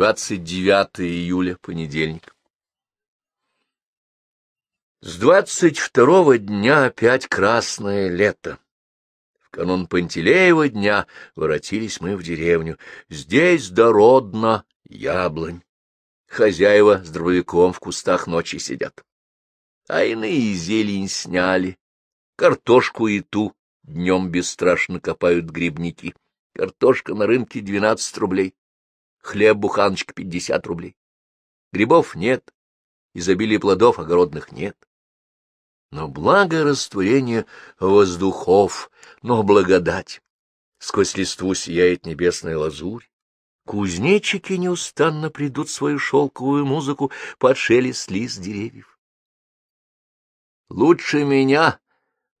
29 июля, понедельник. С двадцать второго дня опять красное лето. В канун Пантелеева дня воротились мы в деревню. Здесь дородно яблонь. Хозяева с дробовиком в кустах ночи сидят. А иные зелень сняли. Картошку и ту днем бесстрашно копают грибники. Картошка на рынке двенадцать рублей. Хлеб буханочка пятьдесят рублей. Грибов нет, изобилия плодов огородных нет. Но благо растворение воздухов, но благодать. Сквозь листву сияет небесная лазурь. Кузнечики неустанно придут свою шелковую музыку под шелест лист деревьев. Лучше меня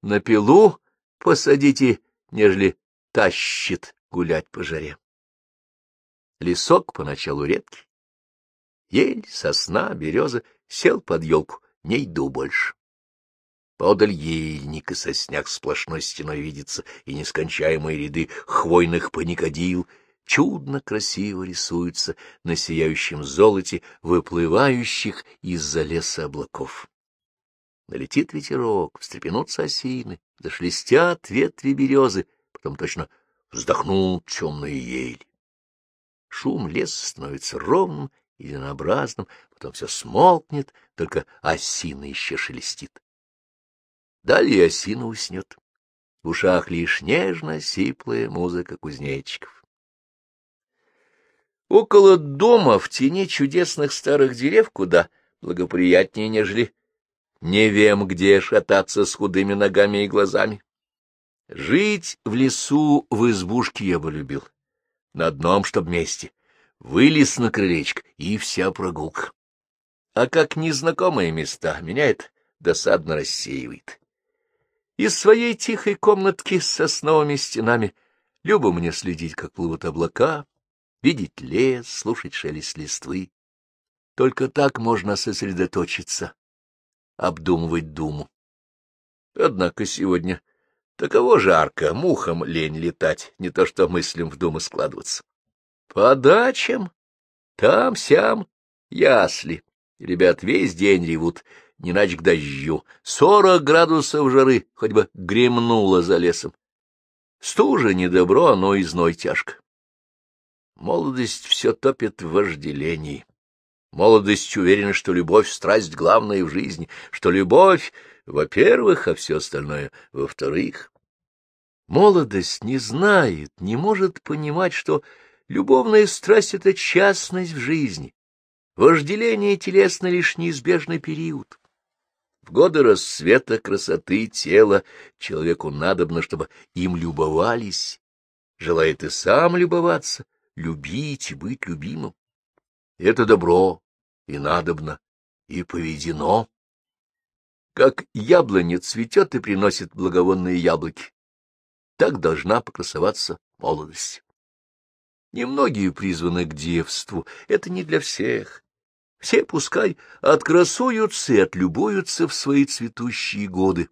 на пилу посадите, нежели тащит гулять по жаре. Лесок поначалу редкий. Ель, сосна, береза сел под елку, не иду больше. Подаль ельник и сосняк сплошной стеной видится, и нескончаемые ряды хвойных паникодил чудно красиво рисуются на сияющем золоте выплывающих из-за леса облаков. Налетит ветерок, встрепенутся осины, зашелестят ветви березы, потом точно вздохнут темные ели. Шум леса становится ровным единообразным, потом все смолкнет, только осина еще шелестит. Далее осина уснет. В ушах лишь нежно сиплая музыка кузнечиков. Около дома, в тени чудесных старых дерев, куда благоприятнее, нежели не вем, где шататься с худыми ногами и глазами. Жить в лесу в избушке я бы любил на одном чтоб месте. Вылез на крылечко, и вся прогулка. А как незнакомые места, меня это досадно рассеивает. Из своей тихой комнатки с сосновыми стенами любо мне следить, как плывут облака, видеть лес, слушать шелест листвы. Только так можно сосредоточиться, обдумывать думу. Однако сегодня Таково жарко, мухам лень летать, не то что мыслям в думы складываться. По дачам, там-сям, ясли. Ребят весь день ревут, не иначе к дождю. Сорок градусов жары, хоть бы гремнуло за лесом. Стужа не добро, но и зной тяжко. Молодость все топит в вожделении. Молодость уверена, что любовь — страсть главная в жизни, что любовь во-первых, а все остальное во-вторых. Молодость не знает, не может понимать, что любовная страсть — это частность в жизни, вожделение телесно — лишь неизбежный период. В годы рассвета красоты тела человеку надобно, чтобы им любовались, желает и сам любоваться, любить и быть любимым. Это добро и надобно, и поведено. Как яблоня цветет и приносит благовонные яблоки, так должна покрасоваться молодость. Немногие призваны к девству, это не для всех. Все пускай открасуются и отлюбуются в свои цветущие годы.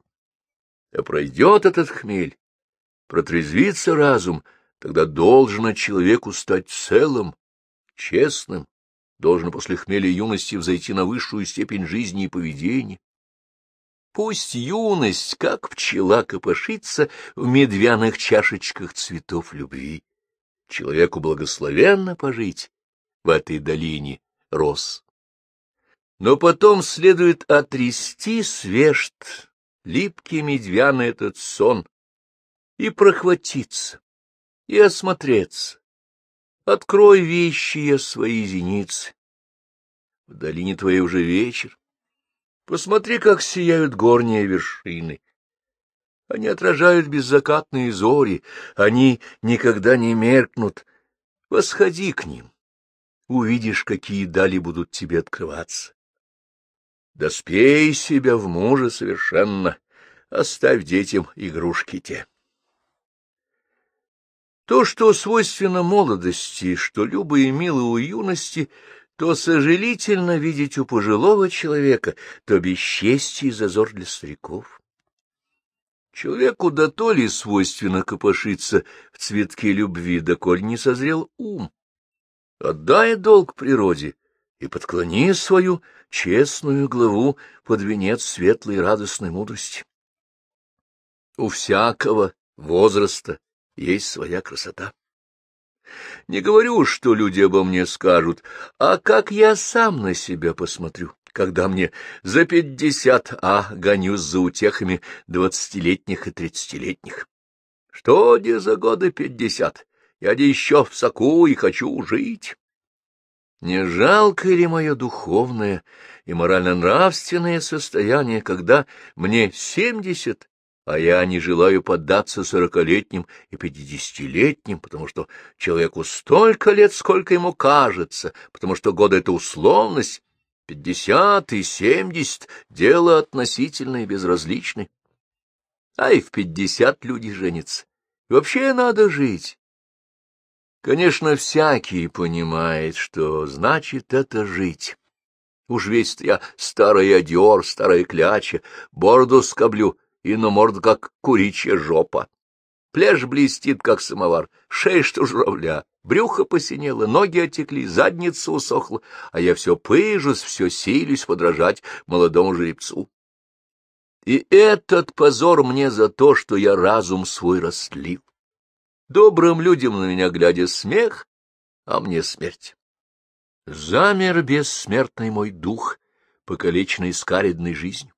А пройдет этот хмель, протрезвится разум, тогда должно человеку стать целым, честным, должен после хмеля юности взойти на высшую степень жизни и поведения. Пусть юность, как пчела, копошится в медвяных чашечках цветов любви. Человеку благословенно пожить в этой долине роз. Но потом следует отрясти свежт, липкий медвяный этот сон, и прохватиться, и осмотреться. Открой вещи свои зеницы. В долине твоей уже вечер, Посмотри, как сияют горние вершины. Они отражают беззакатные зори, они никогда не меркнут. Восходи к ним, увидишь, какие дали будут тебе открываться. Доспей себя в мужа совершенно, оставь детям игрушки те. То, что свойственно молодости, что любо и мило у юности — то сожалительно видеть у пожилого человека, то бесчестие и зазор для стариков. Человеку да то ли свойственно копошиться в цветке любви, да коль не созрел ум. Отдай долг природе и подклони свою честную главу под венец светлой радостной мудрости. У всякого возраста есть своя красота. Не говорю, что люди обо мне скажут, а как я сам на себя посмотрю, когда мне за пятьдесят, а гонюсь за утехами двадцатилетних и тридцатилетних. Что где за годы пятьдесят? Я де еще в соку и хочу жить. Не жалко ли мое духовное и морально-нравственное состояние, когда мне семьдесят, а я не желаю поддаться сорокалетним и пятидесятилетним, потому что человеку столько лет, сколько ему кажется, потому что годы — это условность, пятьдесят и семьдесят — дело относительное и безразличное. А и в пятьдесят люди женятся. И вообще надо жить. Конечно, всякий понимает, что значит это жить. Уж весь я старый одер, старая кляча, бороду скоблю, и на морду, как куричья жопа. Пляж блестит, как самовар, шея, что журавля, брюхо посинело, ноги отекли, задница усохла, а я все пыжусь, все силюсь подражать молодому жеребцу. И этот позор мне за то, что я разум свой растлил. Добрым людям на меня глядя смех, а мне смерть. Замер бессмертный мой дух, покалеченный скаридной жизнью.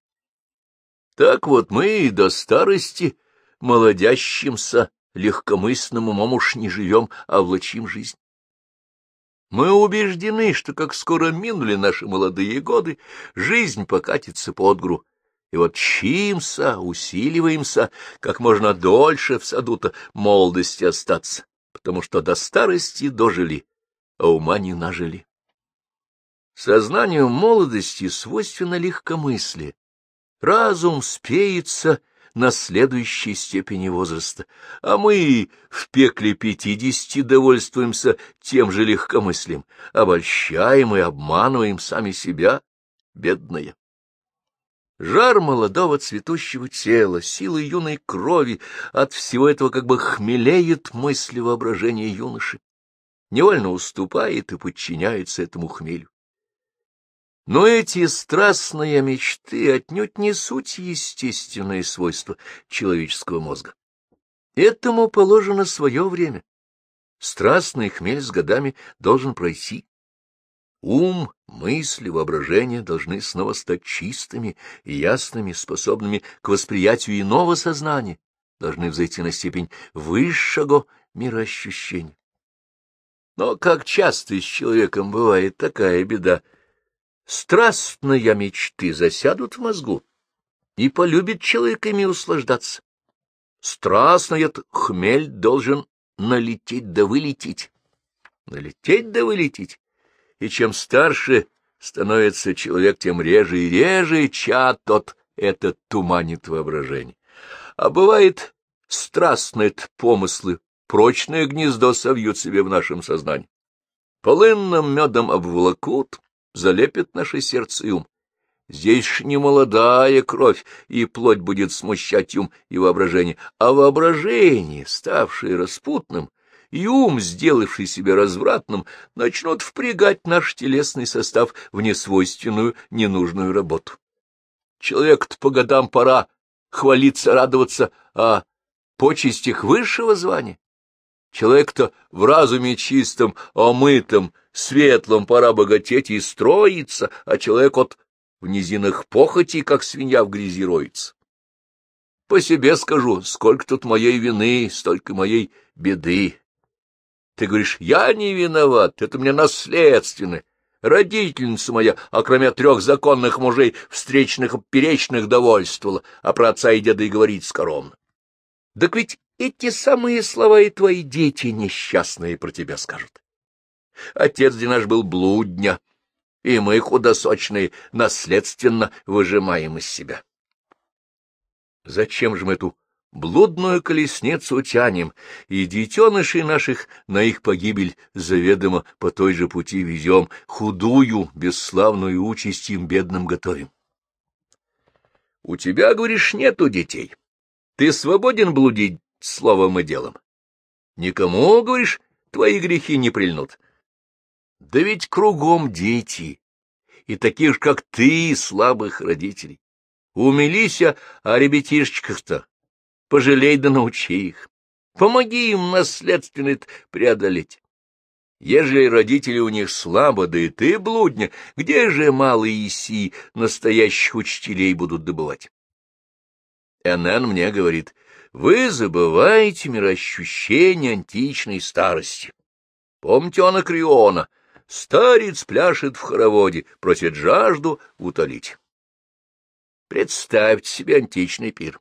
Так вот мы и до старости молодящимся, легкомысленным умом уж не живем, а влачим жизнь. Мы убеждены, что как скоро минули наши молодые годы, жизнь покатится под гру, и вот чимся, усиливаемся, как можно дольше в саду-то молодости остаться, потому что до старости дожили, а ума не нажили. Сознанию молодости свойственно легкомыслие, Разум спеется на следующей степени возраста, а мы в пекле пятидесяти довольствуемся тем же легкомыслием, обольщаем и обманываем сами себя, бедные. Жар молодого цветущего тела, силы юной крови от всего этого как бы хмелеет мысли воображения юноши, невольно уступает и подчиняется этому хмелю. Но эти страстные мечты отнюдь не суть естественные свойства человеческого мозга. Этому положено свое время. Страстный хмель с годами должен пройти. Ум, мысли, воображение должны снова стать чистыми ясными, способными к восприятию иного сознания, должны взойти на степень высшего мироощущения. Но как часто с человеком бывает такая беда — страстные мечты засядут в мозгу, и полюбит человек ими услаждаться. Страстный этот хмель должен налететь да вылететь. Налететь да вылететь. И чем старше становится человек, тем реже и реже чат тот этот туманит воображение. А бывает, страстные помыслы прочное гнездо совьют себе в нашем сознании. Полынным медом обволокут, залепит наше сердце и ум. Здесь ж не молодая кровь, и плоть будет смущать ум и воображение, а воображение, ставшее распутным, и ум, сделавший себя развратным, начнут впрягать наш телесный состав в несвойственную, ненужную работу. Человек-то по годам пора хвалиться, радоваться о почестях высшего звания. Человек-то в разуме чистом, омытом, светлом пора богатеть и строиться, а человек от в низинах похоти, как свинья в грязи роется. По себе скажу, сколько тут моей вины, столько моей беды. Ты говоришь, я не виноват, это мне наследственно. Родительница моя, а кроме трех законных мужей, встречных и перечных, довольствовала, а про отца и деда и говорить скоромно. Так ведь эти самые слова и твои дети несчастные про тебя скажут. Отец где наш был блудня, и мы, худосочные, наследственно выжимаем из себя. Зачем же мы эту блудную колесницу тянем, и детенышей наших на их погибель заведомо по той же пути везем, худую, бесславную участь им бедным готовим? У тебя, говоришь, нету детей. Ты свободен блудить словом и делом. Никому, говоришь, твои грехи не прильнут. Да ведь кругом дети, и таких же, как ты, слабых родителей. Умилися о ребятишечках-то, пожалей да научи их. Помоги им наследственно преодолеть. Ежели родители у них слабо, да и ты, блудня, где же малые иси настоящих учителей будут добывать? НН мне говорит, вы забываете мироощущение античной старости. Помните Анакриона? Старец пляшет в хороводе, просит жажду утолить. Представьте себе античный пир.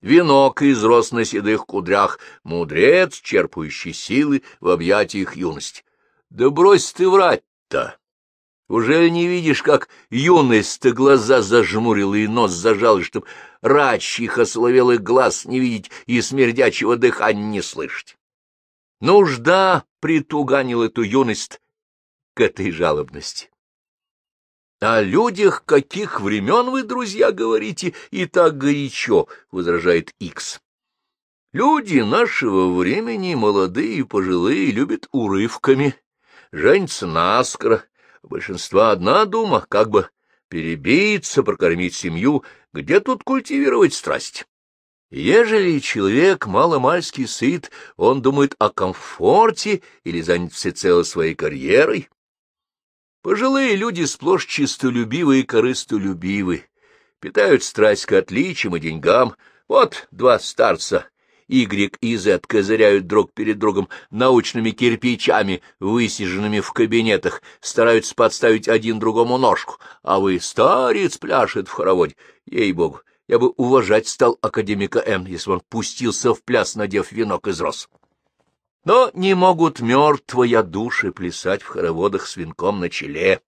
Венок изрос на седых кудрях, мудрец, черпающий силы в объятиях юности. Да брось ты врать-то! Уже не видишь, как юность-то глаза зажмурила и нос зажал, чтоб рачьих осоловелых глаз не видеть и смердячего дыхания не слышать? Нужда притуганила эту юность этой жалобности. — О людях каких времен вы, друзья, говорите, и так горячо, — возражает Икс. Люди нашего времени, молодые и пожилые, любят урывками, женятся наскоро, у большинства одна дума, как бы перебиться, прокормить семью, где тут культивировать страсть? Ежели человек маломальски сыт, он думает о комфорте или занят всецело своей карьерой, Пожилые люди сплошь чистолюбивы и корыстолюбивы, питают страсть к отличиям и деньгам. Вот два старца, Y и Z, козыряют друг перед другом научными кирпичами, высиженными в кабинетах, стараются подставить один другому ножку, а вы, старец, пляшет в хороводе. Ей-богу, я бы уважать стал академика М, если он пустился в пляс, надев венок из роз. Но не могут мертвые души плясать в хороводах с венком на челе.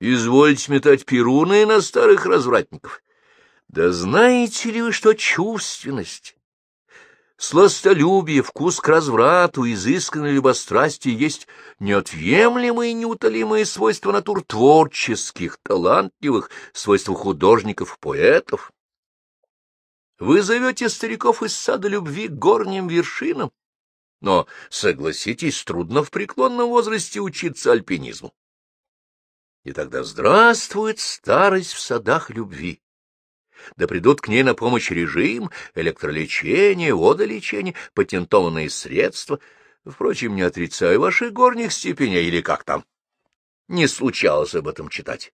Извольте метать перуны на старых развратников. Да знаете ли вы, что чувственность, сластолюбие, вкус к разврату, изысканное любострастие есть неотъемлемые и неутолимые свойства натур творческих, талантливых, свойства художников, поэтов? Вы зовете стариков из сада любви к горним вершинам, но, согласитесь, трудно в преклонном возрасте учиться альпинизму. И тогда здравствует старость в садах любви. Да придут к ней на помощь режим, электролечение, водолечение, патентованные средства. Впрочем, не отрицаю ваших горних степеней или как там. Не случалось об этом читать.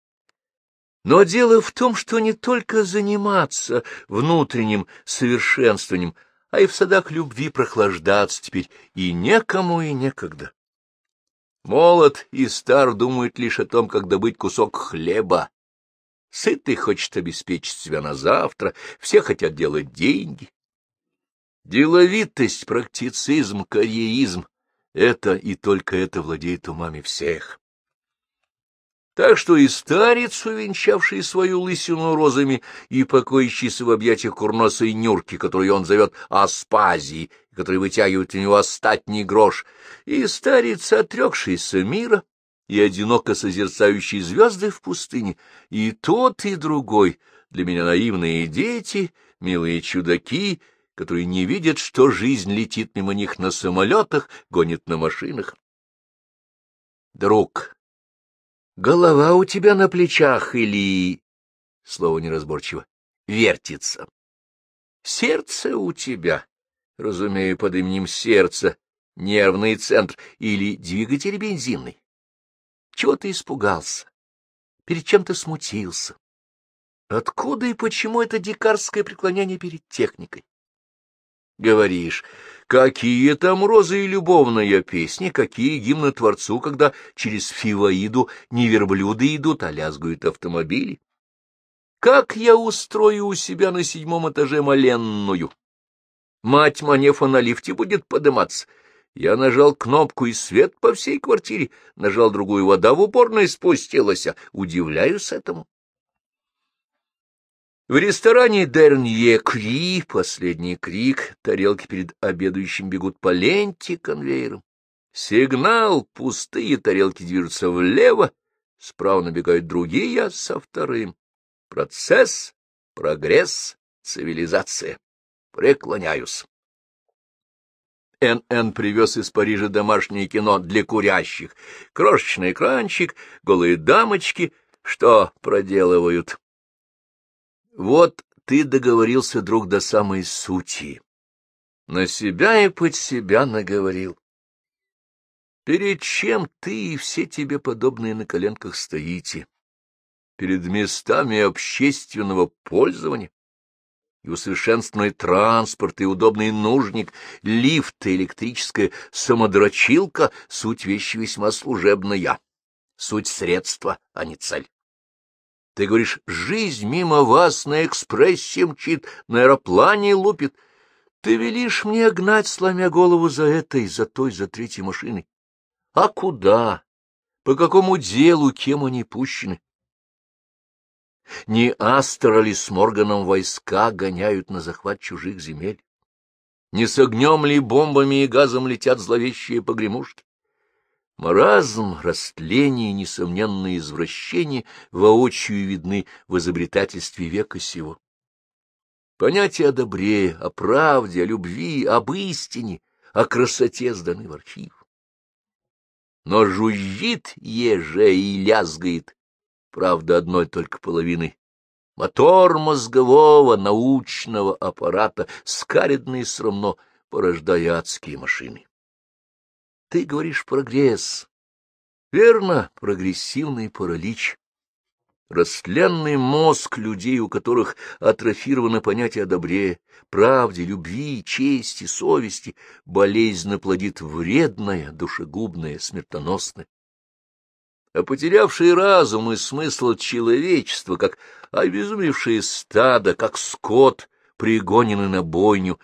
Но дело в том, что не только заниматься внутренним совершенствованием, а и в садах любви прохлаждаться теперь и некому, и некогда. Молод и стар думают лишь о том, как добыть кусок хлеба. Сытый хочет обеспечить себя на завтра, все хотят делать деньги. Деловитость, практицизм, карьеризм — это и только это владеет умами всех. Так что и старец, увенчавший свою лысину розами и покоящийся в объятиях курносой Нюрки, которую он зовет Аспазией, который вытягивает у него остатний грош, и старец, отрекшийся мира и одиноко созерцающий звезды в пустыне, и тот, и другой, для меня наивные дети, милые чудаки, которые не видят, что жизнь летит мимо них на самолетах, гонит на машинах. Друг, Голова у тебя на плечах или... Слово неразборчиво. Вертится. Сердце у тебя, разумею, под именем сердца, нервный центр или двигатель бензинный. Чего ты испугался? Перед чем ты смутился? Откуда и почему это дикарское преклонение перед техникой? Говоришь, какие там розы и любовная песни, какие гимны Творцу, когда через Фиваиду не верблюды идут, а лязгают автомобили. Как я устрою у себя на седьмом этаже моленную? Мать Манефа на лифте будет подыматься. Я нажал кнопку, и свет по всей квартире. Нажал другую, вода в уборной спустилась. Удивляюсь этому. В ресторане Дернье Кри, последний крик, тарелки перед обедающим бегут по ленте конвейером. Сигнал, пустые тарелки движутся влево, справа набегают другие со вторым. Процесс, прогресс, цивилизация. Преклоняюсь. НН привез из Парижа домашнее кино для курящих. Крошечный экранчик, голые дамочки. Что проделывают? Вот ты договорился, друг, до самой сути. На себя и под себя наговорил. Перед чем ты и все тебе подобные на коленках стоите? Перед местами общественного пользования? и усовершенствованный транспорт, и удобный нужник, лифт, и электрическая самодрочилка — суть вещи весьма служебная, суть средства, а не цель. Ты говоришь, жизнь мимо вас на экспрессе мчит, на аэроплане лупит. Ты велишь мне гнать, сломя голову за этой, за той, за третьей машиной. А куда? По какому делу, кем они пущены? Не Астера ли с Морганом войска гоняют на захват чужих земель? Не с огнем ли бомбами и газом летят зловещие погремушки? Маразм, растление несомненные извращения воочию видны в изобретательстве века сего. Понятия о добре, о правде, о любви, об истине, о красоте сданы в архив. Но жужжит еже и лязгает правда, одной только половины. Мотор мозгового научного аппарата, скаридно и срамно, порождая адские машины. Ты говоришь прогресс. Верно, прогрессивный паралич. Растленный мозг людей, у которых атрофировано понятие о добре, правде, любви, чести, совести, болезненно плодит вредное, душегубное, смертоносное а потерявшие разум и смысл человечества, как обезумевшие стадо, как скот, пригоненный на бойню,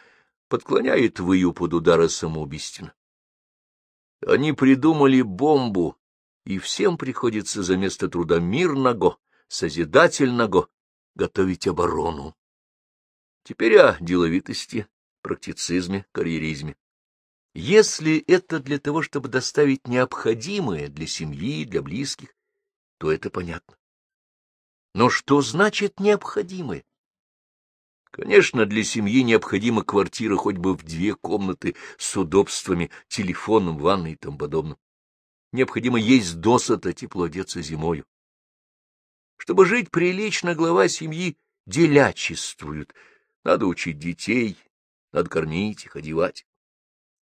подклоняет выю под удары самоубийственно. Они придумали бомбу, и всем приходится за место труда мирного, созидательного готовить оборону. Теперь о деловитости, практицизме, карьеризме. Если это для того, чтобы доставить необходимое для семьи, для близких, то это понятно. Но что значит необходимое? Конечно, для семьи необходима квартира хоть бы в две комнаты с удобствами, телефоном, ванной и тому подобным. Необходимо есть досыта, тепло одеться зимою. Чтобы жить прилично, глава семьи делячествует. Надо учить детей, надо кормить их, одевать.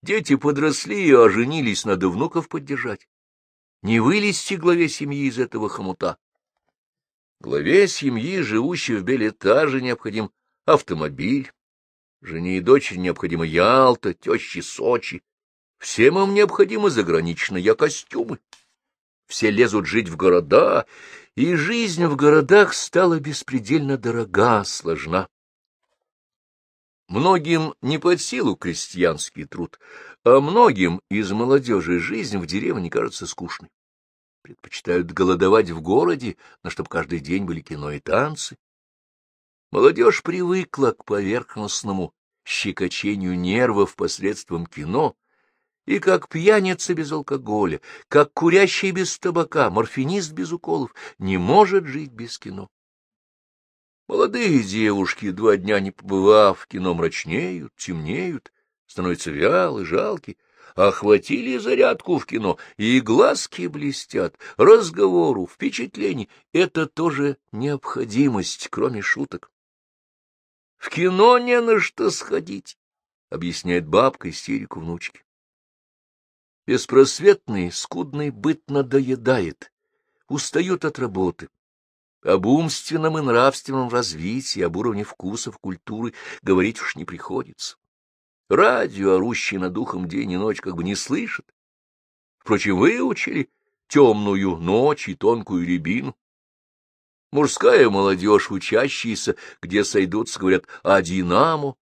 Дети подросли и оженились, надо внуков поддержать. Не вылезти главе семьи из этого хомута. Главе семьи, живущей в Белетаже, необходим автомобиль. Жене и дочери необходима Ялта, тещи Сочи. Всем им необходимы заграничные костюмы. Все лезут жить в города, и жизнь в городах стала беспредельно дорога, сложна. Многим не под силу крестьянский труд, а многим из молодежи жизнь в деревне кажется скучной. Предпочитают голодовать в городе, но чтобы каждый день были кино и танцы. Молодежь привыкла к поверхностному щекочению нервов посредством кино, и как пьяница без алкоголя, как курящий без табака, морфинист без уколов, не может жить без кино. Молодые девушки, два дня не побывав в кино, мрачнеют, темнеют, становятся вялы, жалки, охватили зарядку в кино, и глазки блестят, разговору, впечатлений — это тоже необходимость, кроме шуток. — В кино не на что сходить, — объясняет бабка истерику внучки. Беспросветный, скудный быт надоедает, устают от работы, об умственном и нравственном развитии, об уровне вкусов, культуры говорить уж не приходится. Радио, орущее над духом день и ночь, как бы не слышит. Впрочем, выучили темную ночь и тонкую рябину. Мужская молодежь, учащиеся, где сойдутся, говорят о «Динамо».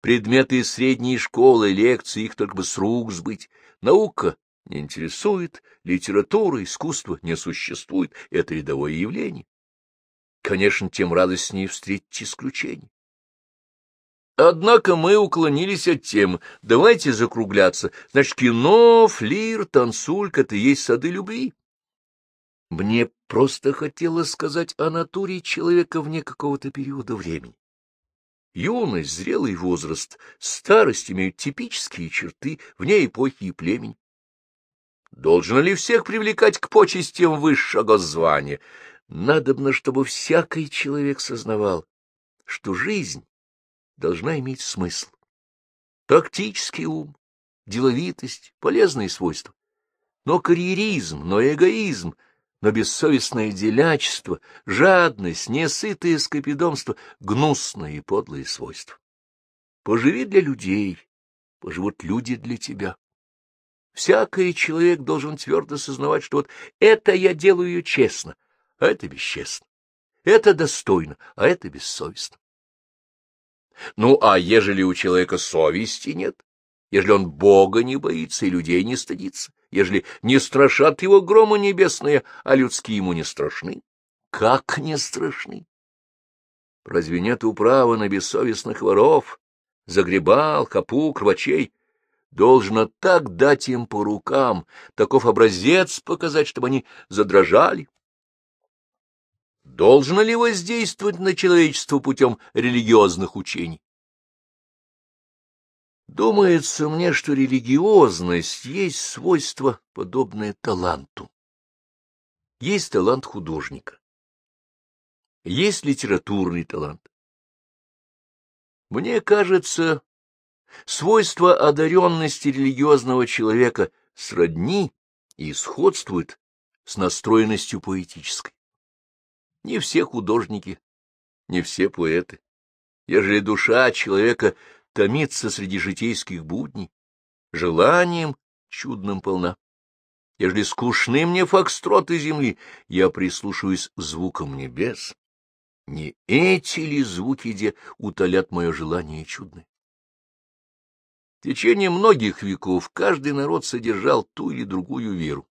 Предметы средней школы, лекции, их только бы с рук сбыть. Наука не интересует, литература, искусство не существует, это рядовое явление. Конечно, тем радостнее встретить исключение. Однако мы уклонились от темы. Давайте закругляться. Значит, кино, флир, танцулька — это есть сады любви. Мне просто хотелось сказать о натуре человека вне какого-то периода времени. Юность, зрелый возраст, старость имеют типические черты вне эпохи и племени. Должно ли всех привлекать к почестям высшего звания? Надобно, чтобы всякий человек сознавал, что жизнь должна иметь смысл. Практический ум, деловитость, полезные свойства. Но карьеризм, но эгоизм, но бессовестное делячество, жадность, несытое скопидомство — гнусные и подлые свойства. Поживи для людей, поживут люди для тебя. Всякий человек должен твердо сознавать, что вот это я делаю честно, а это бесчестно, это достойно, а это бессовестно. Ну, а ежели у человека совести нет, ежели он Бога не боится и людей не стыдится, ежели не страшат его грома небесные, а людские ему не страшны? Как не страшны? Разве нет управы на бессовестных воров, загребал, капу, кровачей? Должно так дать им по рукам, таков образец показать, чтобы они задрожали. Должно ли воздействовать на человечество путем религиозных учений? Думается мне, что религиозность есть свойство, подобное таланту. Есть талант художника, есть литературный талант. Мне кажется, свойство одаренности религиозного человека сродни и сходствует с настроенностью поэтической. Не все художники, не все поэты. Ежели душа человека томится среди житейских будней, желанием чудным полна. Ежели скучны мне фокстроты земли, я прислушиваюсь звукам небес. Не эти ли звуки, где утолят мое желание чудное? В течение многих веков каждый народ содержал ту или другую веру.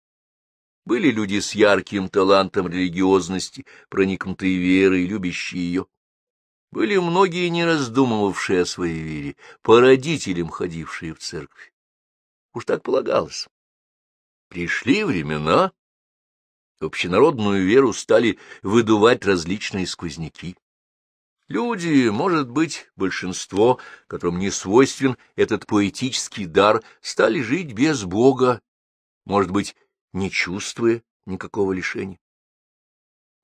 Были люди с ярким талантом религиозности, проникнутые верой, любящие ее. Были многие, не раздумывавшие о своей вере, по родителям ходившие в церковь. Уж так полагалось. Пришли времена, общенародную веру стали выдувать различные сквозняки. Люди, может быть, большинство, которым не свойствен этот поэтический дар, стали жить без Бога, может быть, не чувствуя никакого лишения.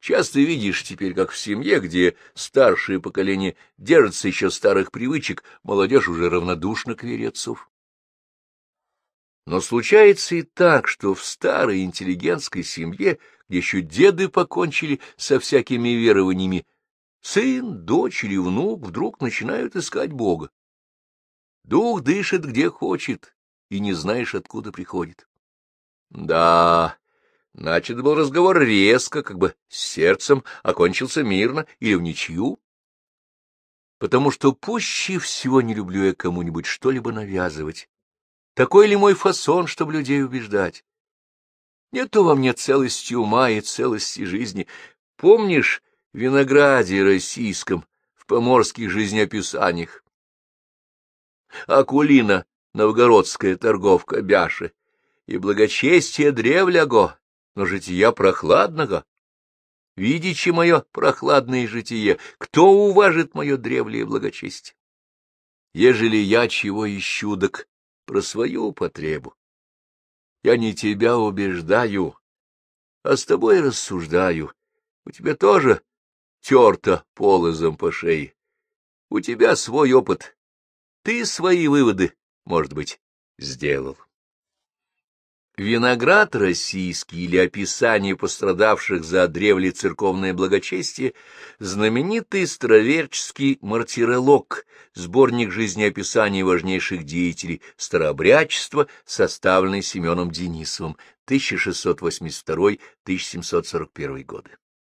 Часто видишь теперь, как в семье, где старшее поколение держится еще старых привычек, молодежь уже равнодушна к вере отцов. Но случается и так, что в старой интеллигентской семье, где еще деды покончили со всякими верованиями, сын, дочь или внук вдруг начинают искать Бога. Дух дышит где хочет, и не знаешь, откуда приходит. Да, Начат был разговор резко, как бы с сердцем, окончился мирно или в ничью. Потому что пуще всего не люблю я кому-нибудь что-либо навязывать. Такой ли мой фасон, чтобы людей убеждать? Нету во мне целости ума и целости жизни. Помнишь в винограде российском, в поморских жизнеописаниях? Акулина, новгородская торговка Бяши, и благочестие древляго, но жития прохладного. Видите мое прохладное житие, кто уважит мое древлее благочестие? Ежели я чего ищу, так про свою потребу. Я не тебя убеждаю, а с тобой рассуждаю. У тебя тоже терто полозом по шее. У тебя свой опыт. Ты свои выводы, может быть, сделал. Виноград российский или описание пострадавших за древле церковное благочестие — знаменитый староверческий мартиролог, сборник жизнеописаний важнейших деятелей старообрядчества, составленный Семеном Денисовым, 1682-1741 годы.